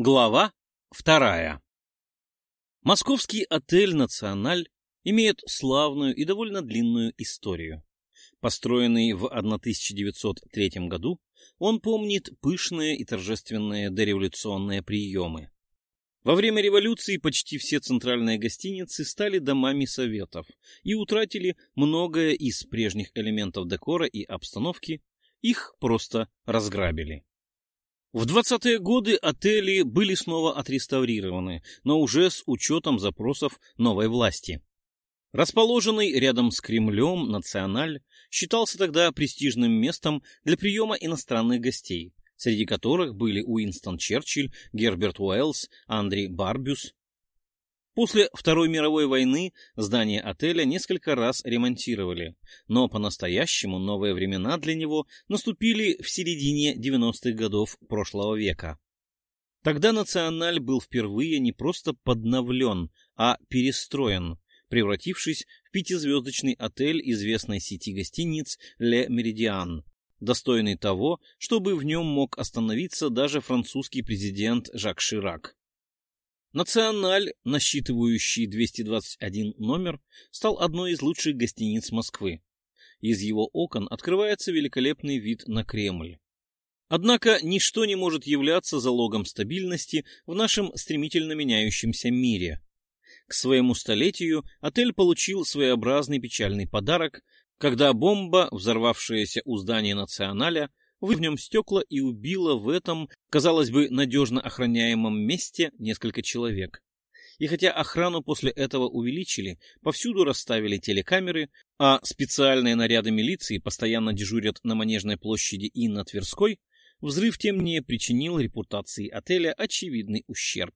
Глава вторая. Московский отель «Националь» имеет славную и довольно длинную историю. Построенный в 1903 году, он помнит пышные и торжественные дореволюционные приемы. Во время революции почти все центральные гостиницы стали домами советов и утратили многое из прежних элементов декора и обстановки, их просто разграбили. В 20-е годы отели были снова отреставрированы, но уже с учетом запросов новой власти. Расположенный рядом с Кремлем Националь считался тогда престижным местом для приема иностранных гостей, среди которых были Уинстон Черчилль, Герберт Уэллс, Андрей Барбюс, После Второй мировой войны здание отеля несколько раз ремонтировали, но по-настоящему новые времена для него наступили в середине 90-х годов прошлого века. Тогда «Националь» был впервые не просто подновлен, а перестроен, превратившись в пятизвездочный отель известной сети гостиниц «Ле Меридиан», достойный того, чтобы в нем мог остановиться даже французский президент Жак Ширак. Националь, насчитывающий 221 номер, стал одной из лучших гостиниц Москвы. Из его окон открывается великолепный вид на Кремль. Однако ничто не может являться залогом стабильности в нашем стремительно меняющемся мире. К своему столетию отель получил своеобразный печальный подарок, когда бомба, взорвавшаяся у здания Националя, в нем стекла и убила в этом, казалось бы, надежно охраняемом месте несколько человек. И хотя охрану после этого увеличили, повсюду расставили телекамеры, а специальные наряды милиции постоянно дежурят на Манежной площади и на Тверской, взрыв тем не причинил репутации отеля очевидный ущерб.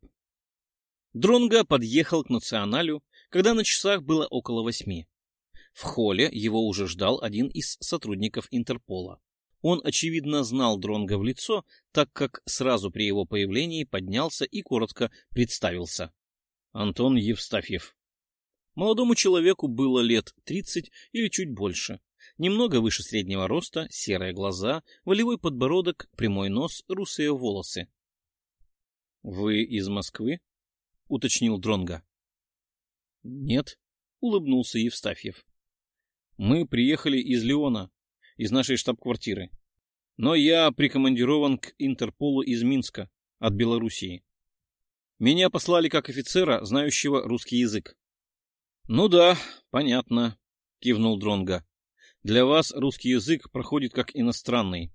Дронго подъехал к Националю, когда на часах было около восьми. В холле его уже ждал один из сотрудников Интерпола. Он, очевидно, знал Дронга в лицо, так как сразу при его появлении поднялся и коротко представился. Антон Евстафьев. Молодому человеку было лет тридцать или чуть больше. Немного выше среднего роста, серые глаза, волевой подбородок, прямой нос, русые волосы. — Вы из Москвы? — уточнил Дронга. Нет, — улыбнулся Евстафьев. — Мы приехали из Леона, из нашей штаб-квартиры. Но я прикомандирован к Интерполу из Минска, от Белоруссии. Меня послали как офицера, знающего русский язык. — Ну да, понятно, — кивнул Дронга. Для вас русский язык проходит как иностранный.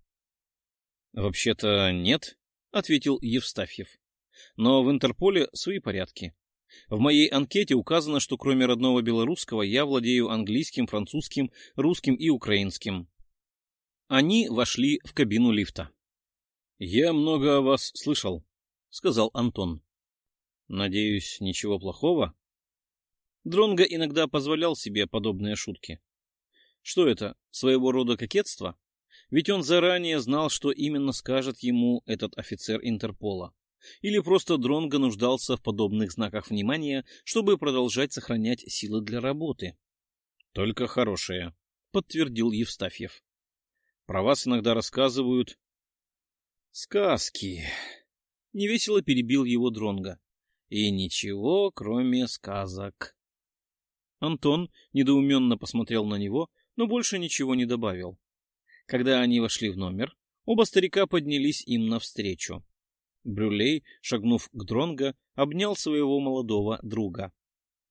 — Вообще-то нет, — ответил Евстафьев. — Но в Интерполе свои порядки. В моей анкете указано, что кроме родного белорусского я владею английским, французским, русским и украинским. Они вошли в кабину лифта. — Я много о вас слышал, — сказал Антон. — Надеюсь, ничего плохого? Дронго иногда позволял себе подобные шутки. Что это, своего рода кокетство? Ведь он заранее знал, что именно скажет ему этот офицер Интерпола. Или просто Дронго нуждался в подобных знаках внимания, чтобы продолжать сохранять силы для работы. — Только хорошие, — подтвердил Евстафьев. Про вас иногда рассказывают сказки. Невесело перебил его Дронга. И ничего, кроме сказок. Антон недоуменно посмотрел на него, но больше ничего не добавил. Когда они вошли в номер, оба старика поднялись им навстречу. Брюлей, шагнув к Дронго, обнял своего молодого друга.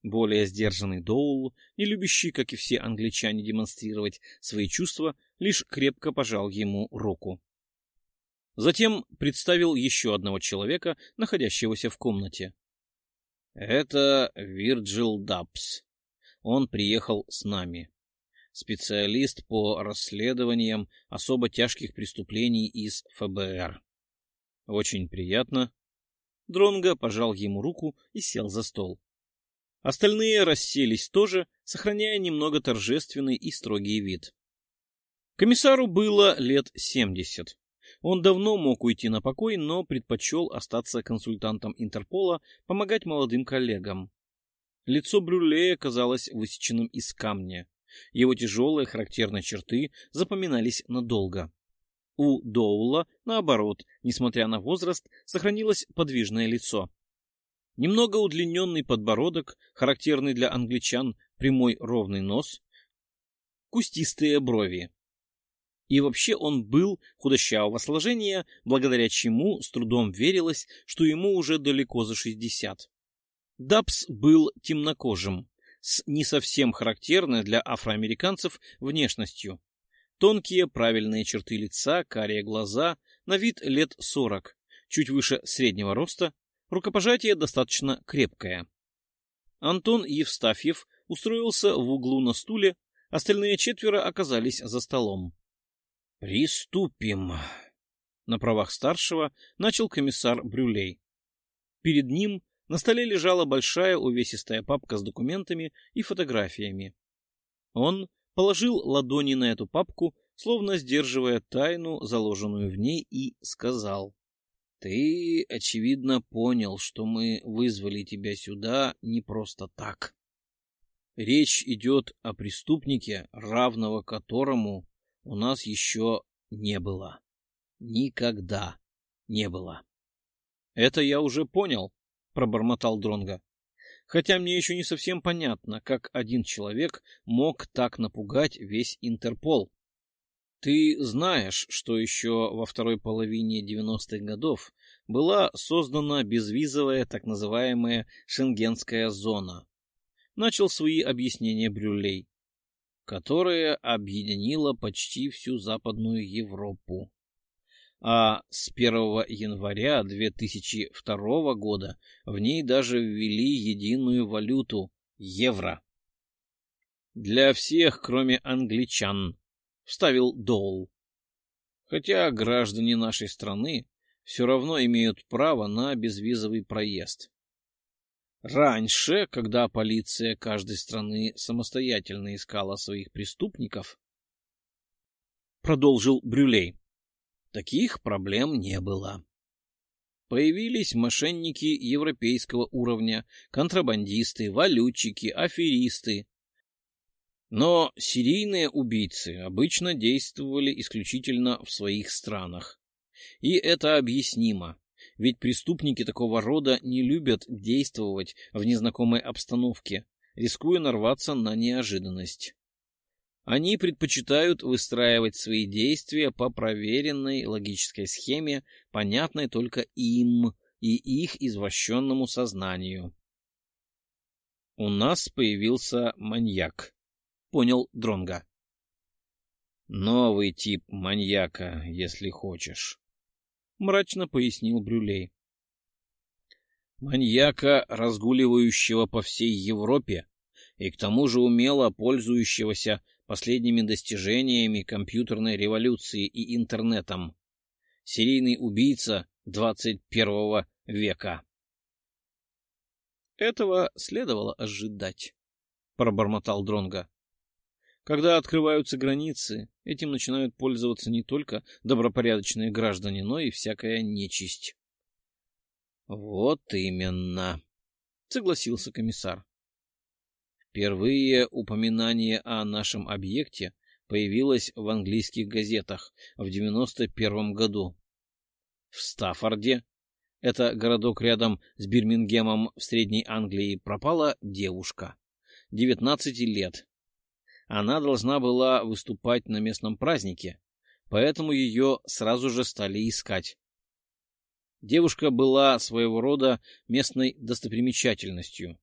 Более сдержанный Доул, не любящий, как и все англичане, демонстрировать свои чувства, лишь крепко пожал ему руку. Затем представил еще одного человека, находящегося в комнате. Это Вирджил Дабс. Он приехал с нами. Специалист по расследованиям особо тяжких преступлений из ФБР. Очень приятно. Дронго пожал ему руку и сел за стол. Остальные расселись тоже, сохраняя немного торжественный и строгий вид. Комиссару было лет семьдесят. Он давно мог уйти на покой, но предпочел остаться консультантом Интерпола, помогать молодым коллегам. Лицо Брюлея казалось высеченным из камня. Его тяжелые характерные черты запоминались надолго. У Доула, наоборот, несмотря на возраст, сохранилось подвижное лицо. Немного удлиненный подбородок, характерный для англичан прямой ровный нос, кустистые брови. И вообще он был худощавого сложения, благодаря чему с трудом верилось, что ему уже далеко за шестьдесят. Дабс был темнокожим, с не совсем характерной для афроамериканцев внешностью. Тонкие правильные черты лица, карие глаза, на вид лет сорок, чуть выше среднего роста, рукопожатие достаточно крепкое. Антон Евстафьев устроился в углу на стуле, остальные четверо оказались за столом. «Приступим!» На правах старшего начал комиссар Брюлей. Перед ним на столе лежала большая увесистая папка с документами и фотографиями. Он положил ладони на эту папку, словно сдерживая тайну, заложенную в ней, и сказал. — Ты, очевидно, понял, что мы вызвали тебя сюда не просто так. Речь идет о преступнике, равного которому у нас еще не было. Никогда не было. — Это я уже понял, — пробормотал Дронга хотя мне еще не совсем понятно, как один человек мог так напугать весь Интерпол. Ты знаешь, что еще во второй половине 90-х годов была создана безвизовая так называемая Шенгенская зона. Начал свои объяснения Брюлей, которая объединила почти всю Западную Европу а с 1 января 2002 года в ней даже ввели единую валюту – евро. «Для всех, кроме англичан», – вставил Доул. «Хотя граждане нашей страны все равно имеют право на безвизовый проезд». Раньше, когда полиция каждой страны самостоятельно искала своих преступников, продолжил Брюлей, таких проблем не было. Появились мошенники европейского уровня, контрабандисты, валютчики, аферисты. Но серийные убийцы обычно действовали исключительно в своих странах. И это объяснимо, ведь преступники такого рода не любят действовать в незнакомой обстановке, рискуя нарваться на неожиданность. Они предпочитают выстраивать свои действия по проверенной логической схеме, понятной только им и их извращенному сознанию. «У нас появился маньяк», — понял Дронга. «Новый тип маньяка, если хочешь», — мрачно пояснил Брюлей. «Маньяка, разгуливающего по всей Европе и к тому же умело пользующегося последними достижениями компьютерной революции и интернетом. Серийный убийца 21 века. Этого следовало ожидать, пробормотал Дронга. Когда открываются границы, этим начинают пользоваться не только добропорядочные граждане, но и всякая нечисть. Вот именно, согласился комиссар. Впервые упоминание о нашем объекте появилось в английских газетах в 91 году. В Стаффорде, это городок рядом с Бирмингемом в Средней Англии, пропала девушка, 19 лет. Она должна была выступать на местном празднике, поэтому ее сразу же стали искать. Девушка была своего рода местной достопримечательностью.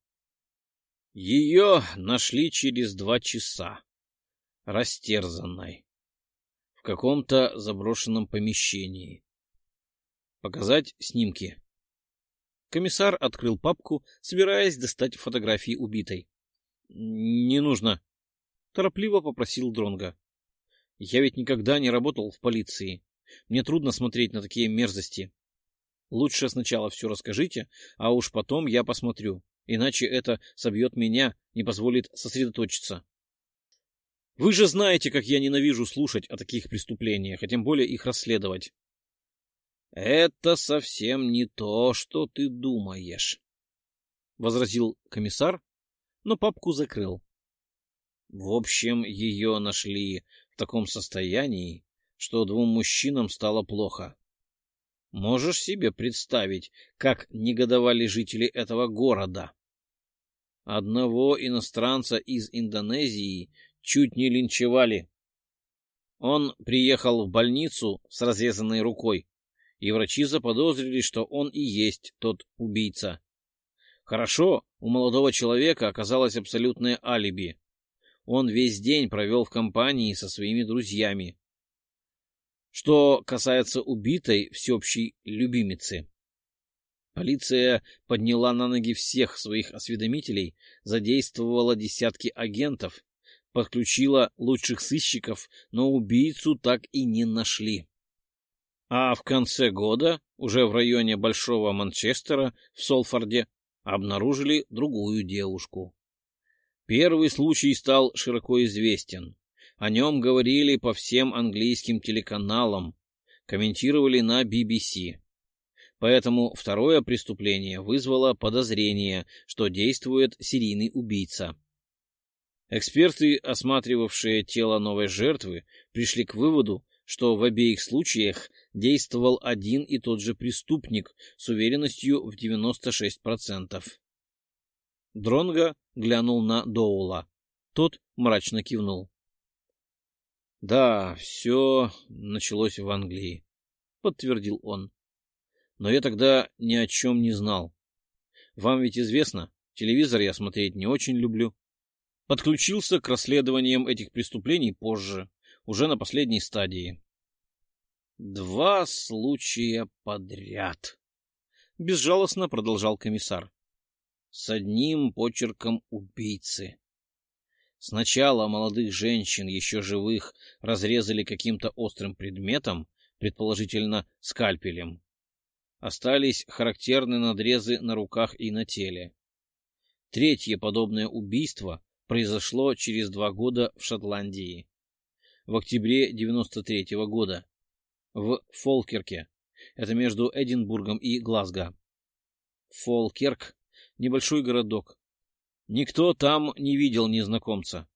Ее нашли через два часа, растерзанной, в каком-то заброшенном помещении. Показать снимки. Комиссар открыл папку, собираясь достать фотографии убитой. — Не нужно, — торопливо попросил Дронга. Я ведь никогда не работал в полиции. Мне трудно смотреть на такие мерзости. Лучше сначала все расскажите, а уж потом я посмотрю иначе это собьет меня, не позволит сосредоточиться. Вы же знаете, как я ненавижу слушать о таких преступлениях, а тем более их расследовать. Это совсем не то, что ты думаешь, — возразил комиссар, но папку закрыл. В общем, ее нашли в таком состоянии, что двум мужчинам стало плохо. Можешь себе представить, как негодовали жители этого города? Одного иностранца из Индонезии чуть не линчевали. Он приехал в больницу с разрезанной рукой, и врачи заподозрили, что он и есть тот убийца. Хорошо, у молодого человека оказалось абсолютное алиби. Он весь день провел в компании со своими друзьями. Что касается убитой всеобщей любимицы. Полиция подняла на ноги всех своих осведомителей, задействовала десятки агентов, подключила лучших сыщиков, но убийцу так и не нашли. А в конце года, уже в районе Большого Манчестера, в Солфорде, обнаружили другую девушку. Первый случай стал широко известен. О нем говорили по всем английским телеканалам, комментировали на BBC. Поэтому второе преступление вызвало подозрение, что действует серийный убийца. Эксперты, осматривавшие тело новой жертвы, пришли к выводу, что в обеих случаях действовал один и тот же преступник с уверенностью в 96%. Дронго глянул на Доула. Тот мрачно кивнул. «Да, все началось в Англии», — подтвердил он. «Но я тогда ни о чем не знал. Вам ведь известно, телевизор я смотреть не очень люблю. Подключился к расследованиям этих преступлений позже, уже на последней стадии. Два случая подряд. Безжалостно продолжал комиссар. С одним почерком убийцы. Сначала молодых женщин, еще живых, разрезали каким-то острым предметом, предположительно скальпелем. Остались характерные надрезы на руках и на теле. Третье подобное убийство произошло через два года в Шотландии. В октябре 93 -го года. В Фолкерке. Это между Эдинбургом и Глазго. Фолкерк — небольшой городок. Никто там не видел незнакомца.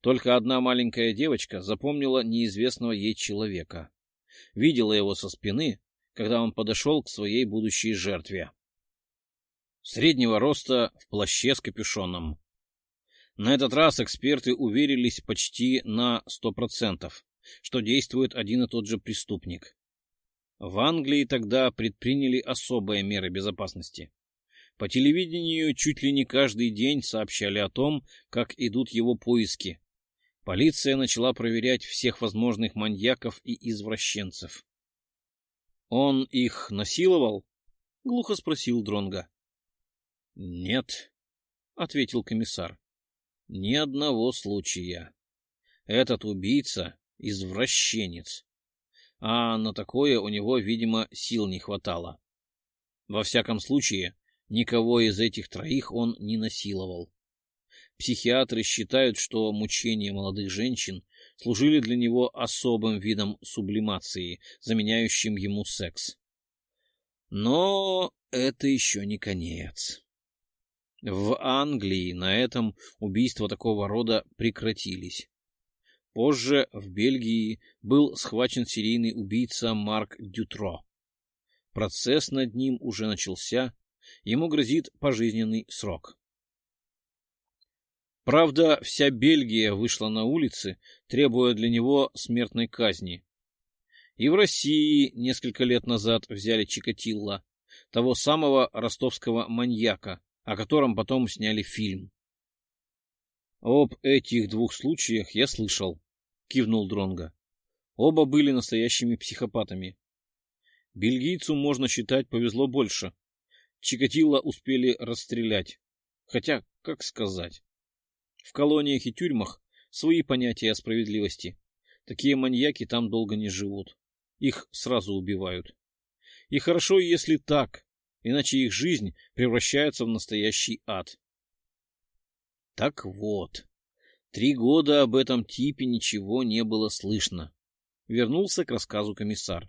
Только одна маленькая девочка запомнила неизвестного ей человека. Видела его со спины, когда он подошел к своей будущей жертве. Среднего роста в плаще с капюшоном. На этот раз эксперты уверились почти на сто процентов, что действует один и тот же преступник. В Англии тогда предприняли особые меры безопасности. По телевидению чуть ли не каждый день сообщали о том, как идут его поиски. Полиция начала проверять всех возможных маньяков и извращенцев. «Он их насиловал?» — глухо спросил Дронга. «Нет», — ответил комиссар. Ни одного случая. Этот убийца — извращенец. А на такое у него, видимо, сил не хватало. Во всяком случае, никого из этих троих он не насиловал. Психиатры считают, что мучения молодых женщин служили для него особым видом сублимации, заменяющим ему секс. Но это еще не конец. В Англии на этом убийства такого рода прекратились. Позже в Бельгии был схвачен серийный убийца Марк Дютро. Процесс над ним уже начался, ему грозит пожизненный срок. Правда, вся Бельгия вышла на улицы, требуя для него смертной казни. И в России несколько лет назад взяли Чикатилла, того самого ростовского маньяка, о котором потом сняли фильм. Об этих двух случаях я слышал, кивнул Дронга. Оба были настоящими психопатами. Бельгийцу, можно считать, повезло больше. Чикатило успели расстрелять. Хотя, как сказать. В колониях и тюрьмах свои понятия о справедливости. Такие маньяки там долго не живут. Их сразу убивают. И хорошо, если так, иначе их жизнь превращается в настоящий ад. Так вот, три года об этом типе ничего не было слышно. Вернулся к рассказу комиссар.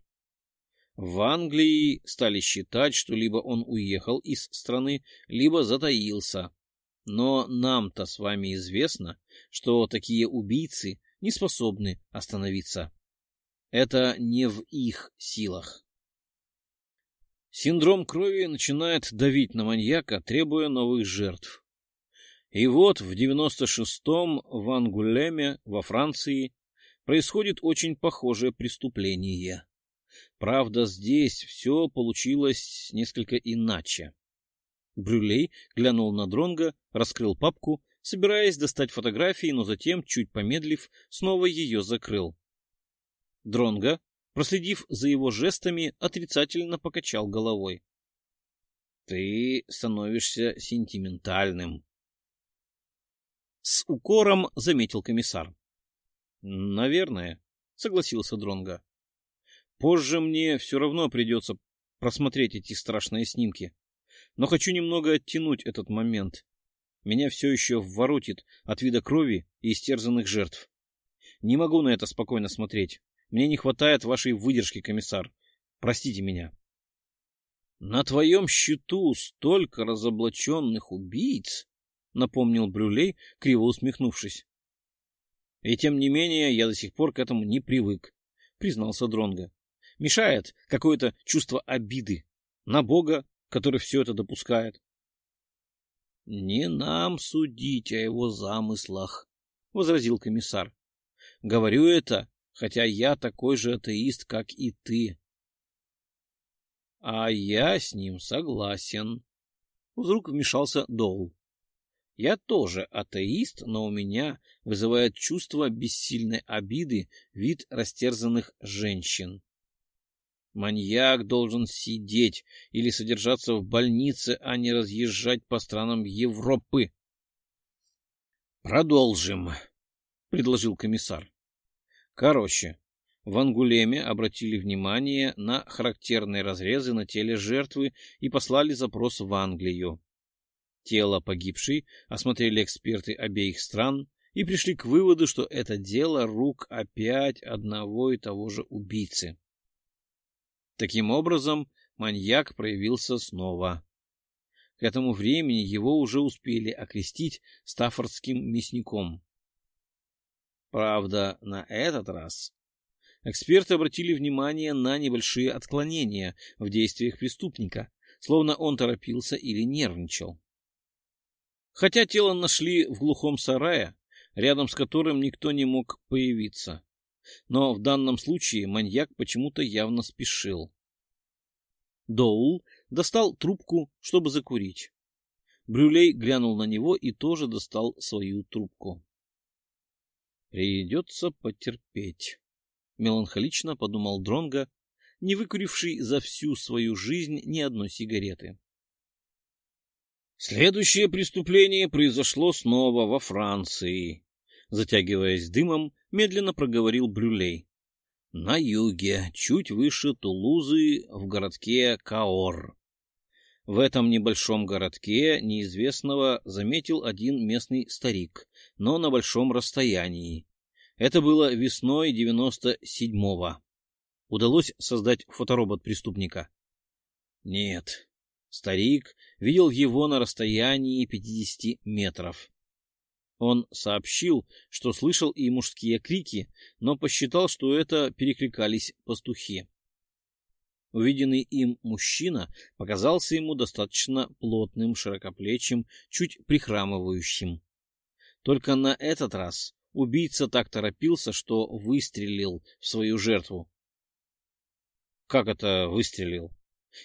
В Англии стали считать, что либо он уехал из страны, либо затаился. Но нам-то с вами известно, что такие убийцы не способны остановиться. Это не в их силах. Синдром крови начинает давить на маньяка, требуя новых жертв. И вот в 96-м в Ангулеме, во Франции, происходит очень похожее преступление. Правда, здесь все получилось несколько иначе. Брюлей глянул на Дронга, раскрыл папку, собираясь достать фотографии, но затем, чуть помедлив, снова ее закрыл. Дронга, проследив за его жестами, отрицательно покачал головой. — Ты становишься сентиментальным. С укором заметил комиссар. — Наверное, — согласился Дронга. Позже мне все равно придется просмотреть эти страшные снимки. Но хочу немного оттянуть этот момент. Меня все еще воротит от вида крови и истерзанных жертв. Не могу на это спокойно смотреть. Мне не хватает вашей выдержки, комиссар. Простите меня. На твоем счету столько разоблаченных убийц, напомнил Брюлей, криво усмехнувшись. И тем не менее я до сих пор к этому не привык, признался Дронга. Мешает какое-то чувство обиды на Бога, который все это допускает. — Не нам судить о его замыслах, — возразил комиссар. — Говорю это, хотя я такой же атеист, как и ты. — А я с ним согласен. Вдруг вмешался Доул. Я тоже атеист, но у меня вызывает чувство бессильной обиды вид растерзанных женщин. Маньяк должен сидеть или содержаться в больнице, а не разъезжать по странам Европы. Продолжим, предложил комиссар. Короче, в Ангулеме обратили внимание на характерные разрезы на теле жертвы и послали запрос в Англию. Тело погибшей осмотрели эксперты обеих стран и пришли к выводу, что это дело рук опять одного и того же убийцы. Таким образом, маньяк проявился снова. К этому времени его уже успели окрестить стаффордским мясником. Правда, на этот раз эксперты обратили внимание на небольшие отклонения в действиях преступника, словно он торопился или нервничал. Хотя тело нашли в глухом сарае, рядом с которым никто не мог появиться но в данном случае маньяк почему-то явно спешил. Доул достал трубку, чтобы закурить. Брюлей глянул на него и тоже достал свою трубку. «Придется потерпеть», — меланхолично подумал Дронга, не выкуривший за всю свою жизнь ни одной сигареты. Следующее преступление произошло снова во Франции. Затягиваясь дымом, медленно проговорил Брюлей. На юге, чуть выше Тулузы, в городке Каор. В этом небольшом городке неизвестного заметил один местный старик, но на большом расстоянии. Это было весной 97-го. Удалось создать фоторобот преступника? Нет. Старик видел его на расстоянии 50 метров. Он сообщил, что слышал и мужские крики, но посчитал, что это перекликались пастухи. Увиденный им мужчина показался ему достаточно плотным, широкоплечим, чуть прихрамывающим. Только на этот раз убийца так торопился, что выстрелил в свою жертву. — Как это выстрелил?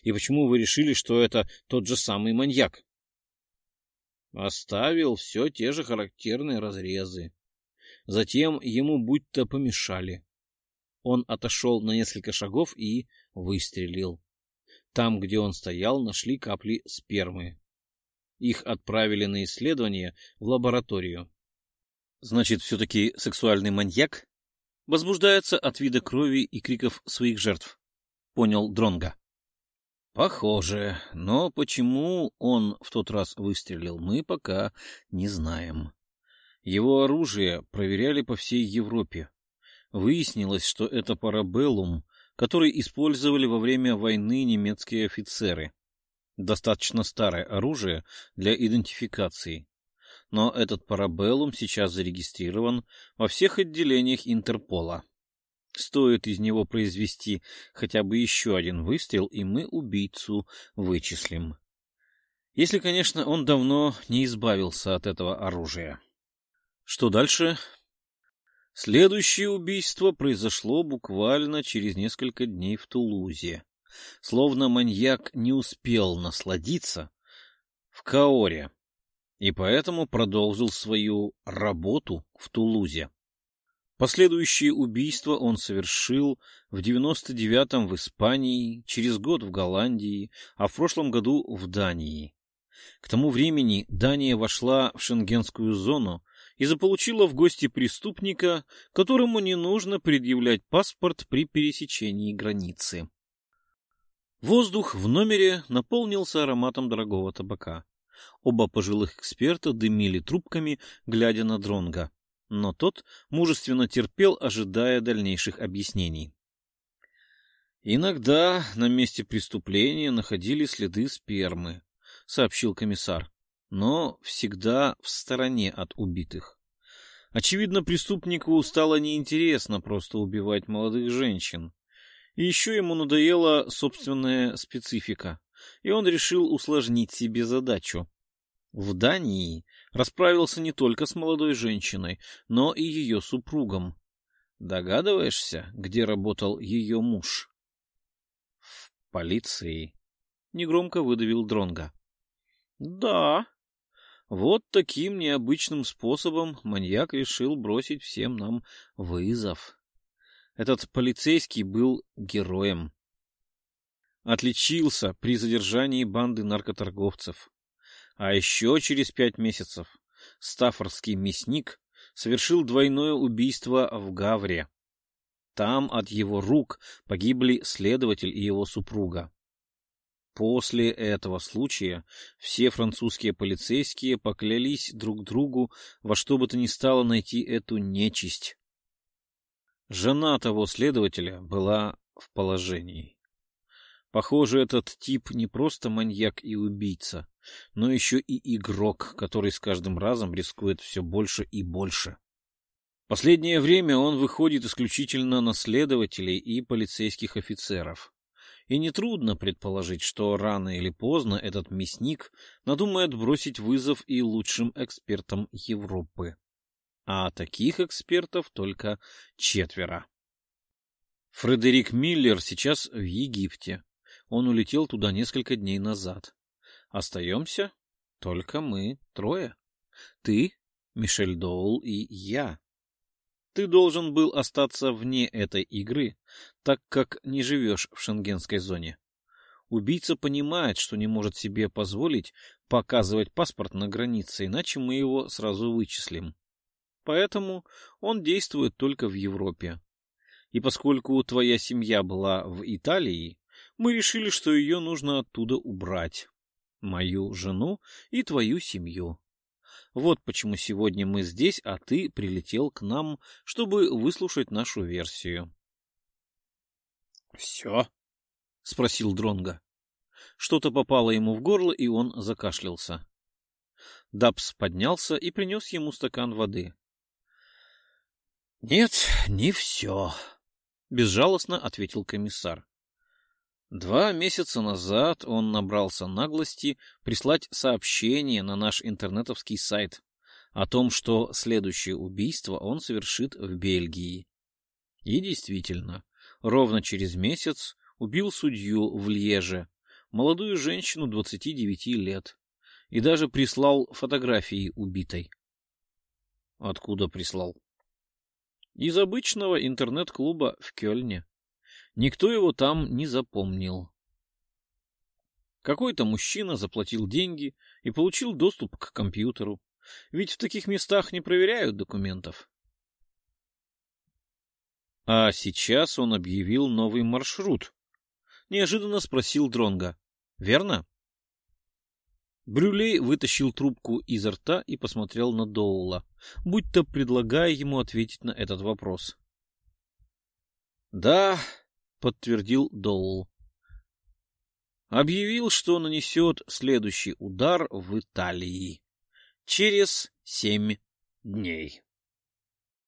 И почему вы решили, что это тот же самый маньяк? Оставил все те же характерные разрезы. Затем ему будто помешали. Он отошел на несколько шагов и выстрелил. Там, где он стоял, нашли капли спермы. Их отправили на исследование в лабораторию. Значит, все-таки сексуальный маньяк возбуждается от вида крови и криков своих жертв. Понял Дронга. Похоже, но почему он в тот раз выстрелил, мы пока не знаем. Его оружие проверяли по всей Европе. Выяснилось, что это парабеллум, который использовали во время войны немецкие офицеры. Достаточно старое оружие для идентификации. Но этот парабеллум сейчас зарегистрирован во всех отделениях Интерпола. Стоит из него произвести хотя бы еще один выстрел, и мы убийцу вычислим. Если, конечно, он давно не избавился от этого оружия. Что дальше? Следующее убийство произошло буквально через несколько дней в Тулузе. Словно маньяк не успел насладиться в Каоре, и поэтому продолжил свою работу в Тулузе. Последующие убийства он совершил в 99-м в Испании, через год в Голландии, а в прошлом году в Дании. К тому времени Дания вошла в шенгенскую зону и заполучила в гости преступника, которому не нужно предъявлять паспорт при пересечении границы. Воздух в номере наполнился ароматом дорогого табака. Оба пожилых эксперта дымили трубками, глядя на Дронга, но тот мужественно терпел, ожидая дальнейших объяснений. Иногда на месте преступления находили следы спермы, сообщил комиссар но всегда в стороне от убитых. Очевидно, преступнику стало неинтересно просто убивать молодых женщин. И еще ему надоела собственная специфика, и он решил усложнить себе задачу. В Дании расправился не только с молодой женщиной, но и ее супругом. Догадываешься, где работал ее муж? — В полиции. Негромко выдавил Дронга. Да, вот таким необычным способом маньяк решил бросить всем нам вызов. Этот полицейский был героем. Отличился при задержании банды наркоторговцев. А еще через пять месяцев стаффордский мясник совершил двойное убийство в Гавре. Там от его рук погибли следователь и его супруга. После этого случая все французские полицейские поклялись друг другу во что бы то ни стало найти эту нечисть. Жена того следователя была в положении. Похоже, этот тип не просто маньяк и убийца, но еще и игрок, который с каждым разом рискует все больше и больше. Последнее время он выходит исключительно на следователей и полицейских офицеров и нетрудно предположить, что рано или поздно этот мясник надумает бросить вызов и лучшим экспертам Европы. А таких экспертов только четверо. Фредерик Миллер сейчас в Египте. Он улетел туда несколько дней назад. Остаемся только мы трое. Ты, Мишель Доул и я. Ты должен был остаться вне этой игры, так как не живешь в шенгенской зоне. Убийца понимает, что не может себе позволить показывать паспорт на границе, иначе мы его сразу вычислим. Поэтому он действует только в Европе. И поскольку твоя семья была в Италии, мы решили, что ее нужно оттуда убрать. Мою жену и твою семью. Вот почему сегодня мы здесь, а ты прилетел к нам, чтобы выслушать нашу версию. Все? спросил Дронга. Что-то попало ему в горло, и он закашлялся. Дабс поднялся и принес ему стакан воды. Нет, не все, безжалостно ответил комиссар. Два месяца назад он набрался наглости прислать сообщение на наш интернетовский сайт о том, что следующее убийство он совершит в Бельгии. И действительно, ровно через месяц убил судью в Льеже, молодую женщину 29 лет, и даже прислал фотографии убитой. Откуда прислал? Из обычного интернет-клуба в Кёльне. Никто его там не запомнил. Какой-то мужчина заплатил деньги и получил доступ к компьютеру. Ведь в таких местах не проверяют документов. А сейчас он объявил новый маршрут. Неожиданно спросил Дронга. Верно? Брюлей вытащил трубку изо рта и посмотрел на Доула, будто предлагая ему ответить на этот вопрос. Да, подтвердил Доул. Объявил, что нанесет следующий удар в Италии через семь дней.